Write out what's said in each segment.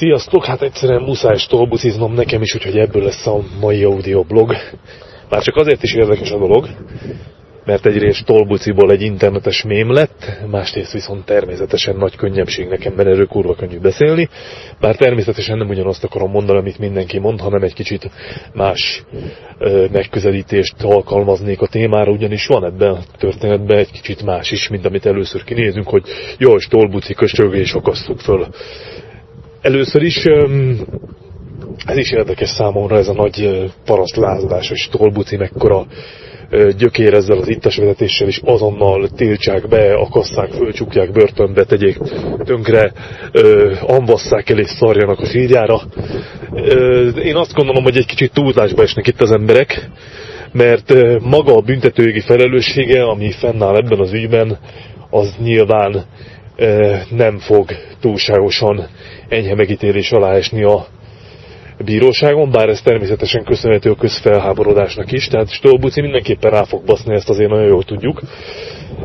Sziasztok, hát egyszerűen muszáj stolbuciznom nekem is, úgyhogy ebből lesz a mai audioblog. Már csak azért is érdekes a dolog, mert egyrészt Tolbuciból egy internetes mém lett, másrészt viszont természetesen nagy könnyebbség nekem, mert erről kurva könnyű beszélni, bár természetesen nem ugyanazt akarom mondani, amit mindenki mond, hanem egy kicsit más ö, megközelítést alkalmaznék a témára, ugyanis van ebben a történetben egy kicsit más is, mint amit először kinézünk, hogy jaj, Stolbuci köcsög és akasszuk föl. Először is ez is érdekes számomra ez a nagy parasztlázadás, hogy Stolbuci mekkora gyökér ezzel az ittas vezetéssel is azonnal tiltsák be, akasszák, fölcsukják, börtönbe tegyék, tönkre, ambasszák el és szarjanak a sírjára. Én azt gondolom, hogy egy kicsit túlzásba esnek itt az emberek, mert maga a büntetőjogi felelőssége, ami fennáll ebben az ügyben, az nyilván nem fog túlságosan enyhe megítélés alá esni a bíróságon, bár ez természetesen köszönhető a közfelháborodásnak is, tehát Stolbuci mindenképpen rá fog baszni, ezt azért nagyon jól tudjuk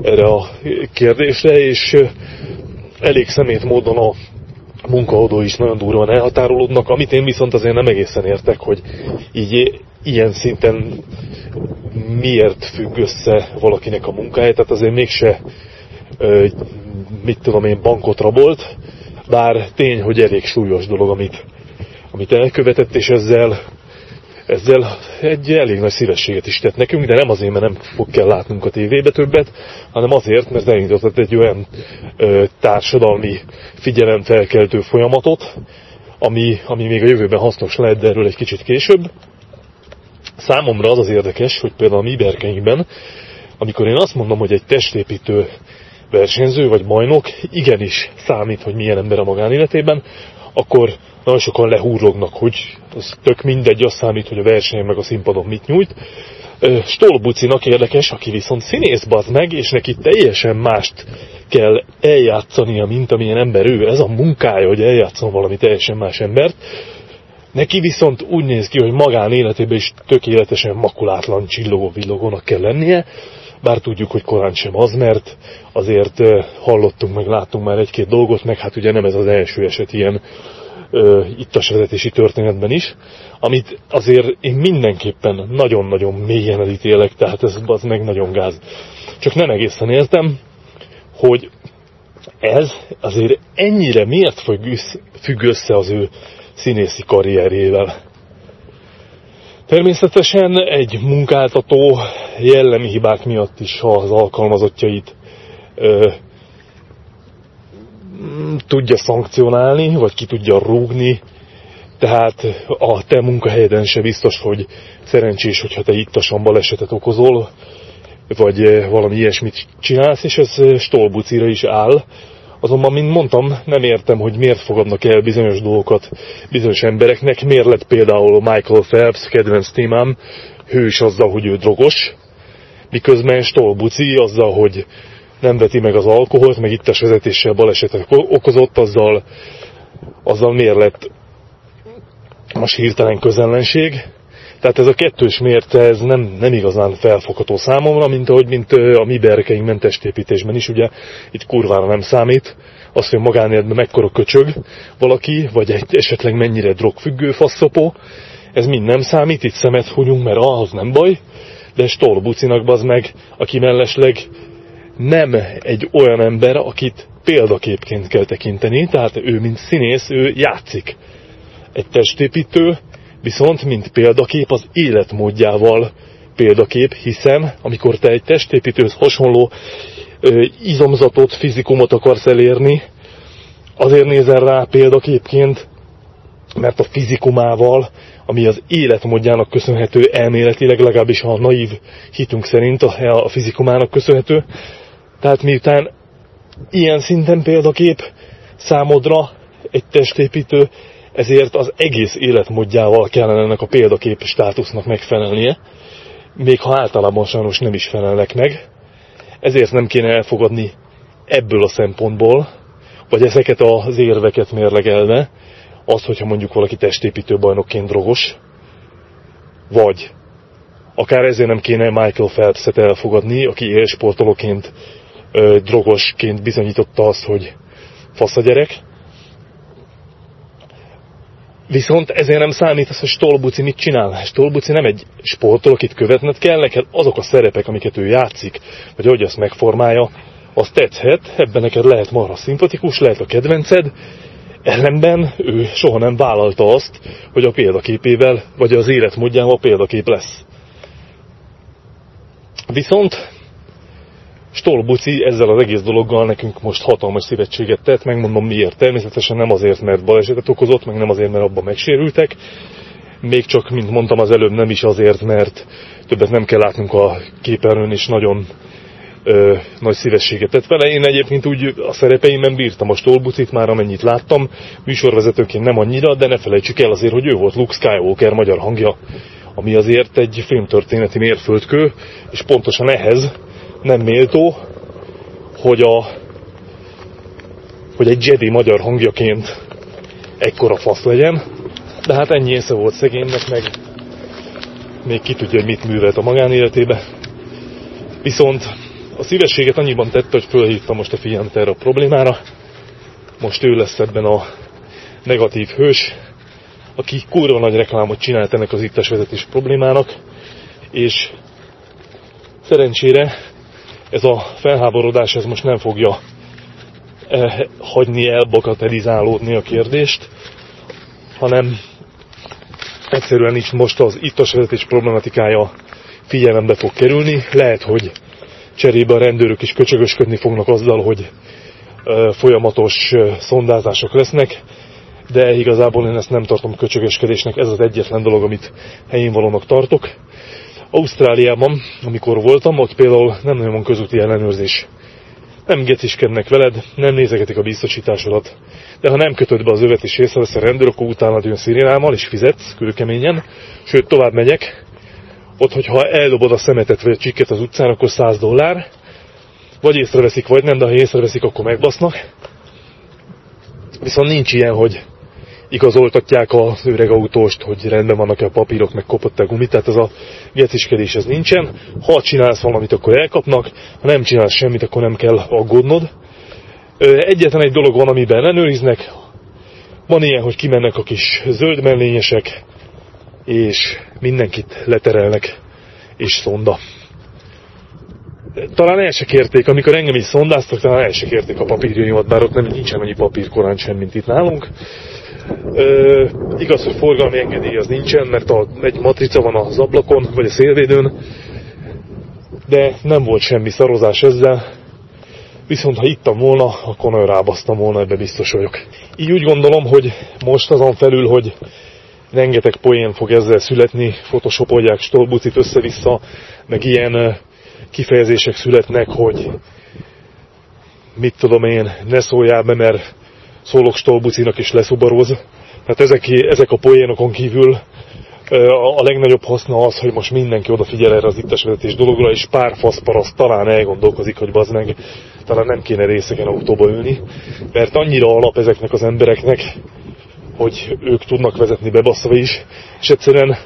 erre a kérdésre, és elég szemét módon a munkaadó is nagyon durván elhatárolódnak, amit én viszont azért nem egészen értek, hogy így ilyen szinten miért függ össze valakinek a munkája, tehát azért mégse mit tudom én, bankot rabolt, bár tény, hogy elég súlyos dolog, amit amit elkövetett, és ezzel, ezzel egy elég nagy szívességet is tett nekünk, de nem azért, mert nem fog kell látnunk a tévébe többet, hanem azért, mert elindított egy olyan ö, társadalmi figyelemfelkeltő folyamatot, ami, ami még a jövőben hasznos lehet, de erről egy kicsit később. Számomra az az érdekes, hogy például a mi berkeinkben, amikor én azt mondom, hogy egy testépítő versenyző vagy bajnok igenis számít, hogy milyen ember a magánéletében, akkor nagyon sokan lehúrognak, hogy az tök mindegy, az számít, hogy a versenyen meg a színpadon mit nyújt. Stolbucinak érdekes, aki viszont színész bazd meg, és neki teljesen mást kell eljátszania, mint amilyen ember ő. Ez a munkája, hogy eljátszon valami teljesen más embert. Neki viszont úgy néz ki, hogy magán életében is tökéletesen makulátlan csillogó villogónak kell lennie, bár tudjuk, hogy korán sem az, mert azért hallottunk, meg láttunk már egy-két dolgot, meg hát ugye nem ez az első eset ilyen ittas vezetési történetben is, amit azért én mindenképpen nagyon-nagyon mélyen elítélek, tehát ez az meg nagyon gáz. Csak nem egészen értem, hogy ez azért ennyire miért függ össze az ő színészi karrierjével. Természetesen egy munkáltató jellemi hibák miatt is az alkalmazottjait ö, tudja szankcionálni, vagy ki tudja rúgni, tehát a te munkahelyeden se biztos, hogy szerencsés, hogyha te ittasan balesetet okozol, vagy valami ilyesmit csinálsz, és ez stolbucira is áll. Azonban, mint mondtam, nem értem, hogy miért fogadnak el bizonyos dolgokat bizonyos embereknek. Miért lett például Michael Phelps, kedvenc témám, hős azzal, hogy ő drogos, miközben Stolbuci azzal, hogy nem veti meg az alkoholt, meg itt a vezetéssel balesetet okozott, azzal, azzal miért lett most hirtelen közellenség. Tehát ez a kettős mérce, ez nem, nem igazán felfogható számomra, mint ahogy mint a mi berkeink mentestépítésben is, ugye? Itt kurvára nem számít, az, hogy magánéletben mekkora köcsög valaki, vagy egy esetleg mennyire drogfüggő faszopó, ez mind nem számít, itt szemet hunyunk, mert ahhoz nem baj, de Stolbucinak az meg, aki mellesleg nem egy olyan ember, akit példaképként kell tekinteni, tehát ő, mint színész, ő játszik. Egy testépítő, viszont, mint példakép, az életmódjával példakép, hiszen amikor te egy testépítőhöz hasonló ö, izomzatot, fizikumot akarsz elérni, azért nézel rá példaképként, mert a fizikumával, ami az életmódjának köszönhető elméletileg, legalábbis a naív hitünk szerint a, a fizikumának köszönhető, tehát miután ilyen szinten példakép számodra egy testépítő, ezért az egész életmódjával kellene ennek a példakép státusznak megfelelnie, még ha általában sajnos nem is felelnek meg. Ezért nem kéne elfogadni ebből a szempontból, vagy ezeket az érveket mérlegelve, az, hogyha mondjuk valaki testépítő bajnokként drogos, vagy akár ezért nem kéne Michael Phelps-et elfogadni, aki élsportolóként drogosként bizonyította azt, hogy fasz a gyerek. Viszont ezért nem számít az, hogy Stolbuci mit csinál. Stolbuci nem egy sportoló, akit követned kell, neked azok a szerepek, amiket ő játszik, vagy ahogy azt megformálja, az tetszhet, ebben neked lehet marha szimpatikus, lehet a kedvenced, ellenben ő soha nem vállalta azt, hogy a példaképével, vagy az életmódjával példakép lesz. Viszont Stolbuci ezzel az egész dologgal nekünk most hatalmas szívetséget tett, megmondom miért. Természetesen nem azért, mert balesetet okozott, meg nem azért, mert abban megsérültek, még csak, mint mondtam az előbb, nem is azért, mert többet nem kell látnunk a képernyőn, és nagyon ö, nagy szívességet tett vele. Én egyébként úgy a szerepeimben bírtam a Stolbucit már, amennyit láttam, műsorvezetőként nem annyira, de ne felejtsük el azért, hogy ő volt Luke Skywalker magyar hangja, ami azért egy filmtörténeti mérföldkő, és pontosan ehhez nem méltó, hogy, a, hogy egy Jedi magyar hangjaként ekkora fasz legyen, de hát ennyi észre volt szegénynek, meg még ki tudja, hogy mit művelt a magánéletébe. Viszont a szívességet annyiban tette, hogy fölhívta most a figyelmet erre a problémára. Most ő lesz ebben a negatív hős, aki kurva nagy reklámot csinált ennek az ittes vezetés problémának, és szerencsére ez a felháborodás ez most nem fogja eh, hagyni elbakatelizálódni a kérdést, hanem egyszerűen is most az ittas vezetés problematikája figyelembe fog kerülni. Lehet, hogy cserébe a rendőrök is köcsögösködni fognak azzal, hogy eh, folyamatos eh, szondázások lesznek, de igazából én ezt nem tartom köcsögöskedésnek, ez az egyetlen dolog, amit helyén valónak tartok. Ausztráliában, amikor voltam, ott például nem nagyon van közúti ellenőrzés. Nem geciskednek veled, nem nézegetik a biztosításodat. De ha nem kötöd be az övet és észrevesz a rendőr, akkor utána jön szirénámmal és fizetsz kőkeményen. Sőt, tovább megyek. Ott, hogyha eldobod a szemetet vagy a csikket az utcán, akkor 100 dollár. Vagy észreveszik, vagy nem, de ha észreveszik, akkor megbasznak. Viszont nincs ilyen, hogy igazoltatják az öreg autóst, hogy rendben vannak-e a papírok, meg kopott a gumit, tehát ez a geciskedés ez nincsen. Ha csinálsz valamit, akkor elkapnak, ha nem csinálsz semmit, akkor nem kell aggódnod. Egyetlen egy dolog van, amiben ellenőriznek, van ilyen, hogy kimennek a kis zöld mellényesek, és mindenkit leterelnek, és szonda. Talán el se kérték, amikor engem is szondáztak, talán el se kérték a papírjaimat, bár ott nem nincsen annyi papír korán sem, mint itt nálunk. Ö, igaz, hogy forgalmi engedély az nincsen, mert a, egy matrica van az ablakon, vagy a szélvédőn, de nem volt semmi szarozás ezzel, viszont ha ittam volna, akkor nagyon rábasztam volna, ebbe biztos vagyok. Így úgy gondolom, hogy most azon felül, hogy rengeteg poén fog ezzel születni, photoshopolják stolbucit össze-vissza, meg ilyen kifejezések születnek, hogy mit tudom én, ne szóljál be, mert szólok Stolbucinak is leszubaroz. Tehát ezek, ezek a poénokon kívül a legnagyobb haszna az, hogy most mindenki odafigyel erre az ittes vezetés dologra, és pár faszparaszt talán elgondolkozik, hogy bazd meg, talán nem kéne részegen autóba ülni, mert annyira alap ezeknek az embereknek, hogy ők tudnak vezetni bebaszva is, és egyszerűen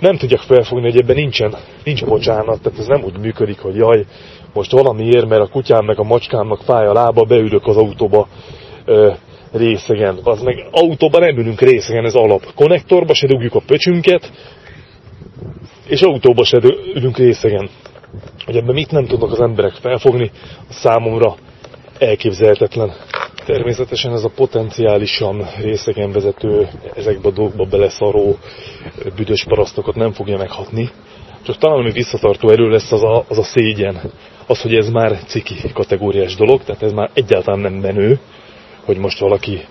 nem tudják felfogni, hogy ebben nincsen, nincs bocsánat, tehát ez nem úgy működik, hogy jaj, most valamiért, mert a kutyám meg a macskámnak fáj a lába, beülök az autóba, részegen. Az meg autóban nem ülünk részegen, ez alap. Konnektorba se dugjuk a pöcsünket, és autóba se ülünk részegen. Hogy ebben mit nem tudnak az emberek felfogni, a számomra elképzelhetetlen. Természetesen ez a potenciálisan részegen vezető, ezekbe a dolgokba beleszaró büdös parasztokat nem fogja meghatni. Csak talán ami visszatartó erő lesz, az a, az a szégyen. Az, hogy ez már ciki kategóriás dolog, tehát ez már egyáltalán nem menő, hogy most valaki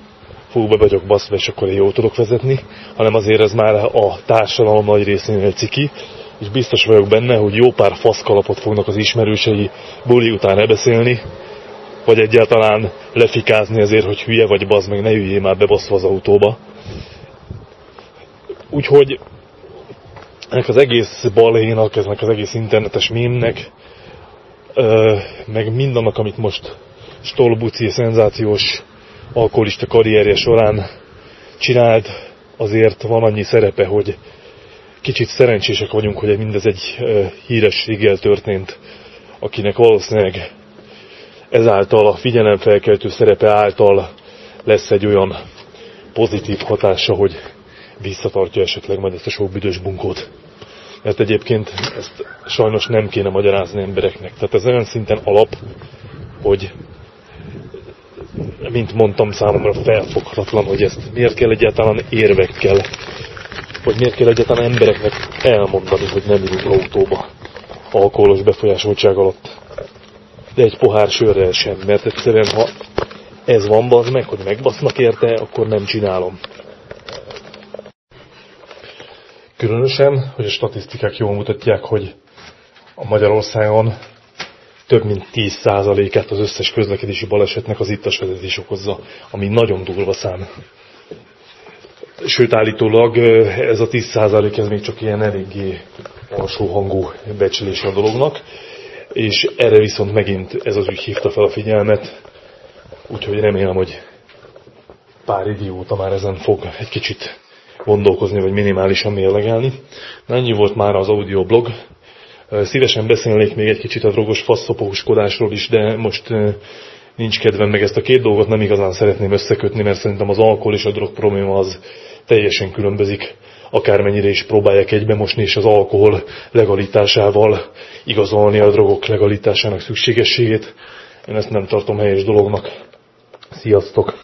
fú, be vagyok baszva, és akkor én jól tudok vezetni, hanem azért ez már a társadalom nagy részénél ciki, és biztos vagyok benne, hogy jó pár faszkalapot fognak az ismerősei buli után elbeszélni, vagy egyáltalán lefikázni azért, hogy hülye vagy bazd meg, ne üljél már bebaszva az autóba. Úgyhogy ennek az egész balénak, ennek az egész internetes mémnek, meg mindannak, amit most Stolbuci szenzációs alkoholista karrierje során csinált, azért van annyi szerepe, hogy kicsit szerencsések vagyunk, hogy mindez egy hírességgel történt, akinek valószínűleg ezáltal a figyelemfelkeltő szerepe által lesz egy olyan pozitív hatása, hogy visszatartja esetleg majd ezt a sok büdös bunkót. Mert egyébként ezt sajnos nem kéne magyarázni embereknek. Tehát ez olyan szinten alap, hogy mint mondtam, számomra felfoghatatlan, hogy ezt miért kell egyáltalán érvekkel, hogy miért kell egyáltalán embereknek elmondani, hogy nem ülünk autóba alkoholos befolyásoltság alatt. De egy pohár sörrel sem, mert egyszerűen ha ez van, az meg, hogy megbasznak érte, akkor nem csinálom. Különösen, hogy a statisztikák jól mutatják, hogy a Magyarországon több mint 10%-át az összes közlekedési balesetnek az ittas vezetés okozza, ami nagyon durva szám. Sőt, állítólag ez a 10% ez még csak ilyen eléggé alsó hangú becslése a dolognak, és erre viszont megint ez az ügy hívta fel a figyelmet, úgyhogy remélem, hogy pár idióta már ezen fog egy kicsit gondolkozni, vagy minimálisan mérlegelni. Ennyi volt már az audioblog. Szívesen beszélnék még egy kicsit a drogos faszopóskodásról is, de most nincs kedvem, meg ezt a két dolgot nem igazán szeretném összekötni, mert szerintem az alkohol és a drog probléma az teljesen különbözik, akármennyire is próbálják egybemosni, és az alkohol legalitásával igazolni a drogok legalitásának szükségességét. Én ezt nem tartom helyes dolognak. Sziasztok!